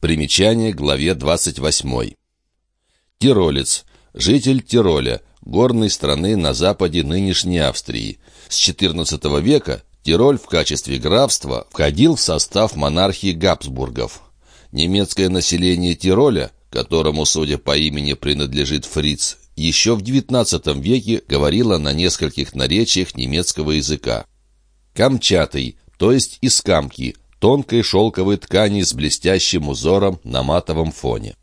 Примечание главе 28. Тиролец. Житель Тироля, горной страны на западе нынешней Австрии. С XIV века Тироль в качестве графства входил в состав монархии Габсбургов. Немецкое население Тироля, которому, судя по имени, принадлежит Фриц, еще в XIX веке говорило на нескольких наречиях немецкого языка. Камчатый, то есть из камки, тонкой шелковой ткани с блестящим узором на матовом фоне.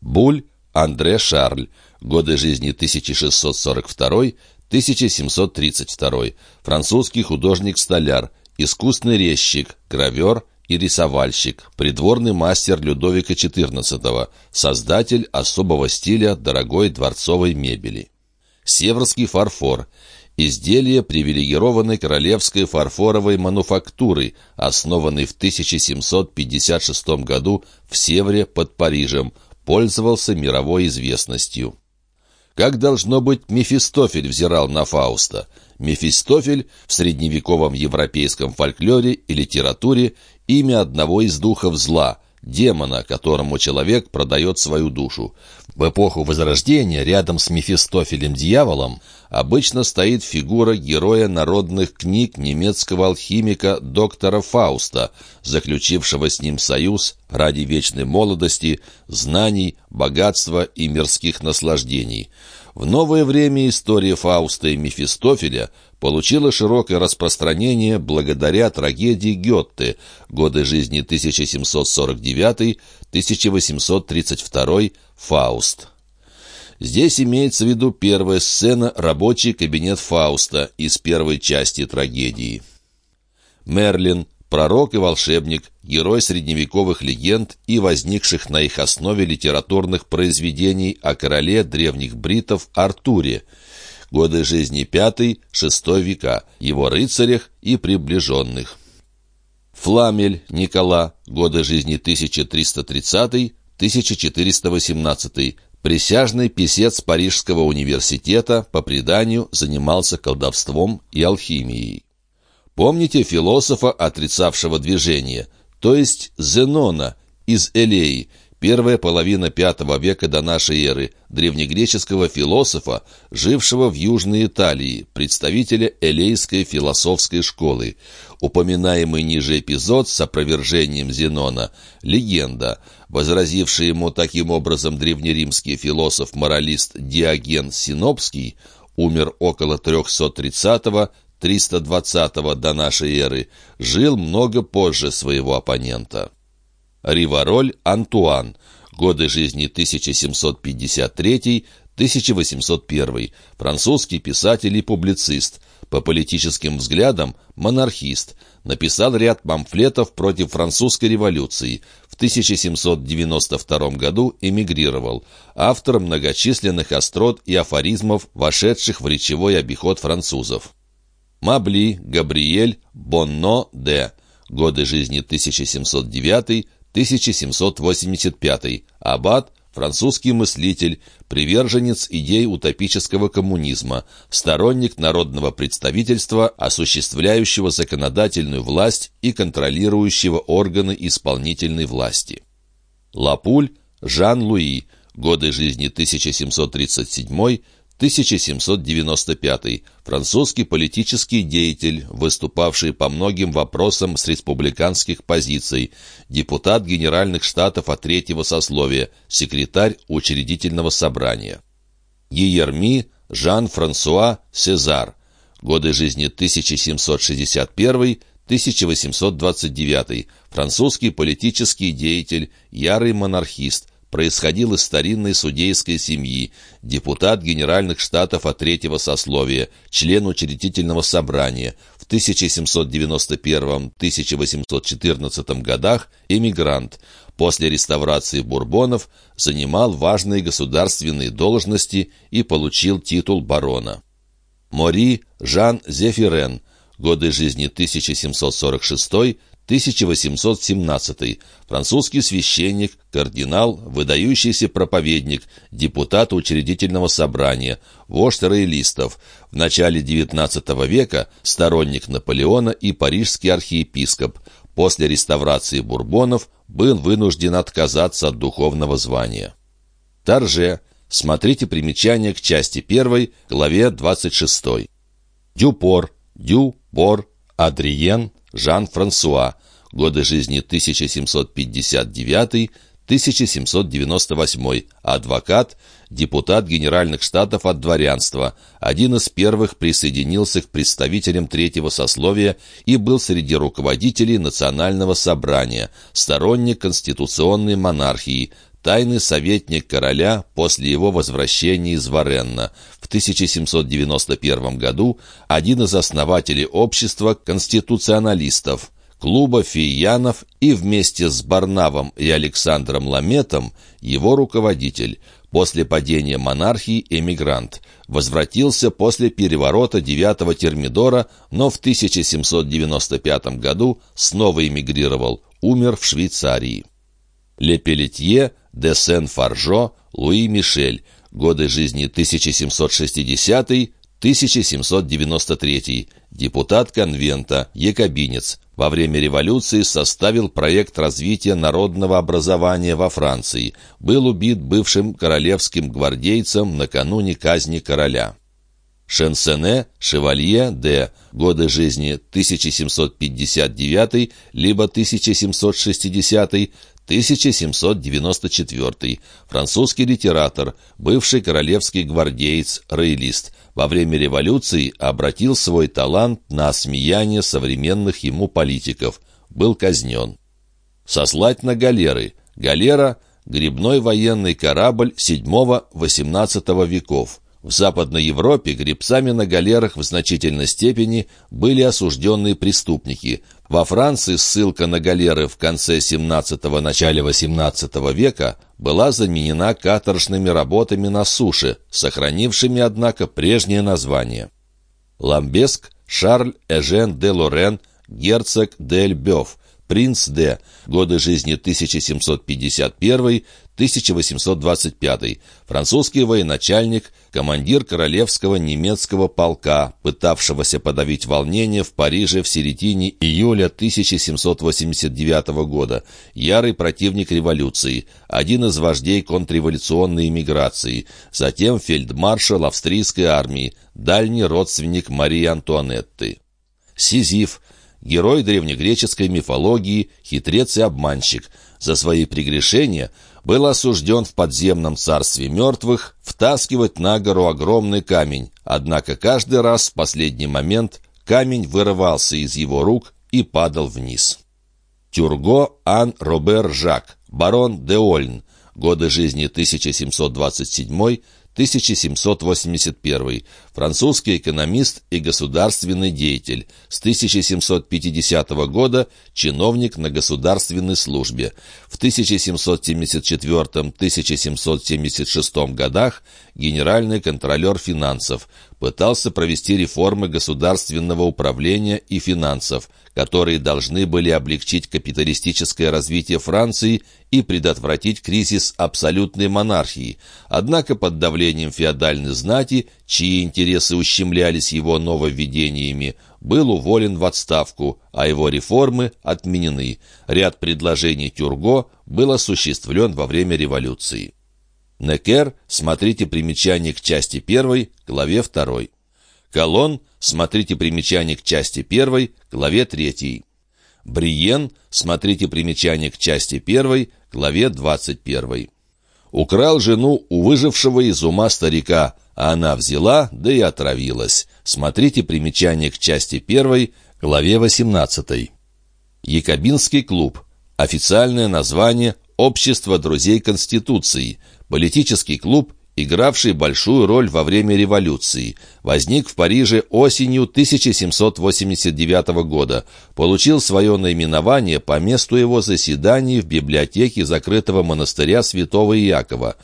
Буль Андре Шарль, годы жизни 1642-1732, французский художник-столяр, искусный резчик, гравер и рисовальщик, придворный мастер Людовика XIV, создатель особого стиля дорогой дворцовой мебели. Северский фарфор – изделие привилегированной королевской фарфоровой мануфактуры, основанной в 1756 году в Севре под Парижем, пользовался мировой известностью. Как должно быть, Мефистофель взирал на Фауста. Мефистофель в средневековом европейском фольклоре и литературе имя одного из духов зла, демона, которому человек продает свою душу. В эпоху Возрождения рядом с Мефистофелем-дьяволом обычно стоит фигура героя народных книг немецкого алхимика доктора Фауста, заключившего с ним союз ради вечной молодости, знаний, богатства и мирских наслаждений. В новое время история Фауста и Мефистофеля получила широкое распространение благодаря трагедии Гетте «Годы жизни 1749-1832. Фауст». Здесь имеется в виду первая сцена «Рабочий кабинет Фауста» из первой части трагедии. Мерлин, пророк и волшебник, герой средневековых легенд и возникших на их основе литературных произведений о короле древних бритов Артуре, годы жизни V-VI века, его рыцарях и приближенных. Фламель Никола, годы жизни 1330-1418, Присяжный писец Парижского университета, по преданию, занимался колдовством и алхимией. Помните философа, отрицавшего движение, то есть Зенона из Элеи, первая половина V века до нашей эры, древнегреческого философа, жившего в Южной Италии, представителя элейской философской школы. Упоминаемый ниже эпизод с опровержением Зенона – легенда, возразивший ему таким образом древнеримский философ-моралист Диоген Синопский, умер около 330-320 до нашей эры, жил много позже своего оппонента. Ривароль Антуан, годы жизни 1753-1801, французский писатель и публицист, по политическим взглядам монархист, написал ряд памфлетов против французской революции. В 1792 году эмигрировал, автор многочисленных острот и афоризмов, вошедших в речевой обиход французов. Мабли, Габриэль, Бонно, Д. Годы жизни 1709 1785. Аббат – французский мыслитель, приверженец идей утопического коммунизма, сторонник народного представительства, осуществляющего законодательную власть и контролирующего органы исполнительной власти. Лапуль Жан-Луи, годы жизни 1737 1795. Французский политический деятель, выступавший по многим вопросам с республиканских позиций, депутат Генеральных Штатов от третьего сословия, секретарь учредительного собрания. Гиерми Жан-Франсуа Сезар. Годы жизни 1761 1829. Французский политический деятель, ярый монархист, происходил из старинной судейской семьи, депутат Генеральных Штатов от третьего сословия, член учредительного собрания, в 1791-1814 годах эмигрант, после реставрации бурбонов занимал важные государственные должности и получил титул барона. Мори Жан Зефирен, годы жизни 1746 1817. Французский священник, кардинал, выдающийся проповедник, депутат учредительного собрания, вождь роялистов. В начале XIX века сторонник Наполеона и парижский архиепископ. После реставрации бурбонов был вынужден отказаться от духовного звания. Торже. Смотрите примечание к части 1, главе 26. Дюпор, Дюпор, Адриен, Жан-Франсуа. Годы жизни 1759-1798. Адвокат, депутат Генеральных Штатов от дворянства. Один из первых присоединился к представителям третьего сословия и был среди руководителей Национального собрания, сторонник конституционной монархии, тайный советник короля после его возвращения из Варенна. В 1791 году один из основателей общества конституционалистов, клуба фиянов и вместе с Барнавом и Александром Ламетом его руководитель, после падения монархии эмигрант, возвратился после переворота 9-го Термидора, но в 1795 году снова эмигрировал, умер в Швейцарии. Лепелетье де Сен-Фаржо, Луи Мишель, годы жизни 1760-1793, депутат конвента, якобинец, во время революции составил проект развития народного образования во Франции, был убит бывшим королевским гвардейцем накануне казни короля. Шенсене, Шевалье де, годы жизни 1759 либо 1760 1794. Французский литератор, бывший королевский гвардеец, роялист. Во время революции обратил свой талант на осмеяние современных ему политиков. Был казнен. Сослать на галеры. Галера – грибной военный корабль VII-XVIII веков. В Западной Европе гребцами на галерах в значительной степени были осужденные преступники. Во Франции ссылка на галеры в конце XVII – начале XVIII века была заменена каторжными работами на суше, сохранившими, однако, прежнее название. Ламбеск Шарль Эжен де Лорен, герцог де Эльбёв, принц Д. Годы жизни 1751-1825. Французский военачальник, командир королевского немецкого полка, пытавшегося подавить волнение в Париже в середине июля 1789 года. Ярый противник революции. Один из вождей контрреволюционной эмиграции. Затем фельдмаршал австрийской армии. Дальний родственник Марии Антуанетты. Сизиф – герой древнегреческой мифологии, хитрец и обманщик. За свои прегрешения был осужден в подземном царстве мертвых втаскивать на гору огромный камень, однако каждый раз в последний момент камень вырывался из его рук и падал вниз. Тюрго Ан Робер Жак, барон де Ольн, годы жизни 1727 1781. Французский экономист и государственный деятель. С 1750 года чиновник на государственной службе. В 1774-1776 годах генеральный контролер финансов. Пытался провести реформы государственного управления и финансов, которые должны были облегчить капиталистическое развитие Франции и предотвратить кризис абсолютной монархии. Однако под давлением феодальной знати, чьи интересы ущемлялись его нововведениями, был уволен в отставку, а его реформы отменены. Ряд предложений Тюрго был осуществлен во время революции. Некер, смотрите примечание к части 1, главе 2. Колон, смотрите примечание к части 1, главе 3. Бриен, смотрите примечание к части 1, главе 21. Украл жену у выжившего из ума старика, а она взяла, да и отравилась. Смотрите примечание к части 1, главе 18. Якобинский клуб. Официальное название «Общество друзей Конституции», политический клуб, игравший большую роль во время революции. Возник в Париже осенью 1789 года. Получил свое наименование по месту его заседаний в библиотеке закрытого монастыря святого Иакова.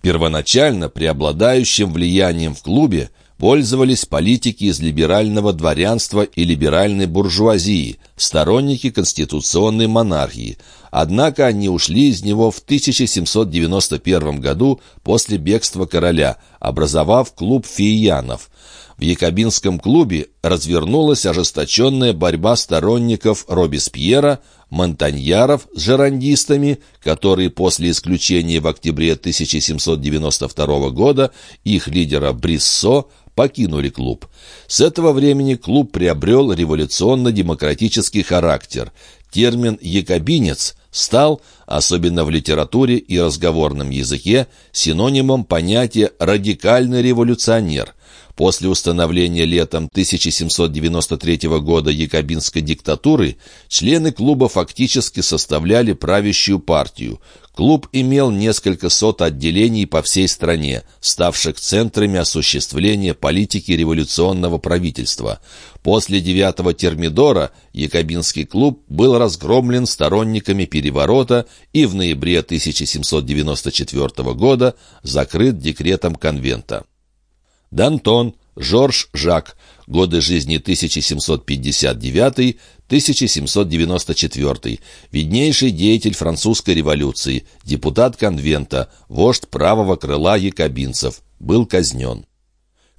Первоначально преобладающим влиянием в клубе пользовались политики из либерального дворянства и либеральной буржуазии, сторонники конституционной монархии. Однако они ушли из него в 1791 году после бегства короля, образовав клуб фиянов. В Якобинском клубе развернулась ожесточенная борьба сторонников Робеспьера, монтаньяров с жерандистами, которые после исключения в октябре 1792 года их лидера Бриссо покинули клуб. С этого времени клуб приобрел революционно-демократический характер. Термин «якобинец» стал, особенно в литературе и разговорном языке, синонимом понятия «радикальный революционер», После установления летом 1793 года якобинской диктатуры члены клуба фактически составляли правящую партию. Клуб имел несколько сот отделений по всей стране, ставших центрами осуществления политики революционного правительства. После девятого термидора якобинский клуб был разгромлен сторонниками переворота и в ноябре 1794 года закрыт декретом конвента. Д'Антон, Жорж Жак, годы жизни 1759-1794, виднейший деятель французской революции, депутат конвента, вождь правого крыла якобинцев, был казнен.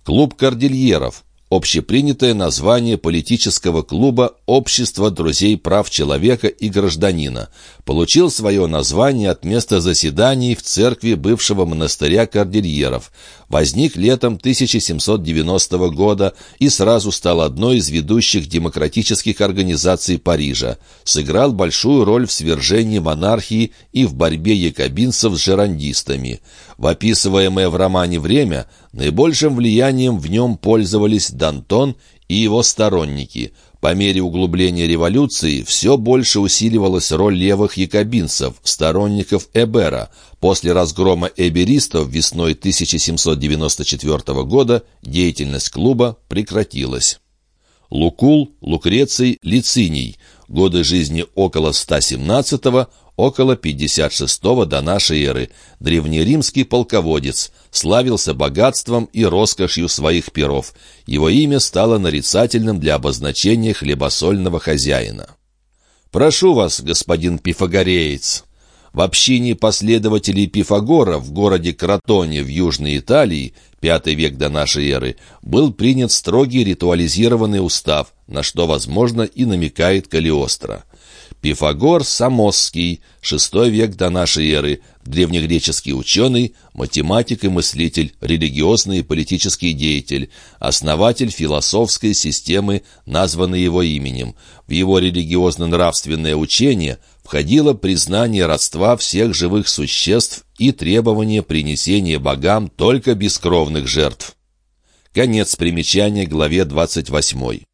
Клуб кордильеров, общепринятое название политического клуба «Общество друзей прав человека и гражданина», получил свое название от места заседаний в церкви бывшего монастыря Кордильеров. Возник летом 1790 года и сразу стал одной из ведущих демократических организаций Парижа. Сыграл большую роль в свержении монархии и в борьбе якобинцев с жерандистами. В описываемое в романе время наибольшим влиянием в нем пользовались Д'Антон и его сторонники. По мере углубления революции все больше усиливалась роль левых якобинцев, сторонников Эбера. После разгрома эберистов весной 1794 года деятельность клуба прекратилась. Лукул, Лукреций, Лициний. Годы жизни около 117 около 56 до нашей эры. Древнеримский полководец, славился богатством и роскошью своих перов. Его имя стало нарицательным для обозначения хлебосольного хозяина. «Прошу вас, господин пифагореец». В общине последователей Пифагора в городе Кротоне в Южной Италии, пятый век до нашей эры, был принят строгий ритуализированный устав, на что, возможно, и намекает Калиостро. Пифагор Самосский, VI век до нашей эры, древнегреческий ученый, математик и мыслитель, религиозный и политический деятель, основатель философской системы, названной его именем. В его религиозно-нравственное учение входило признание родства всех живых существ и требование принесения богам только бескровных жертв. Конец примечания главе 28.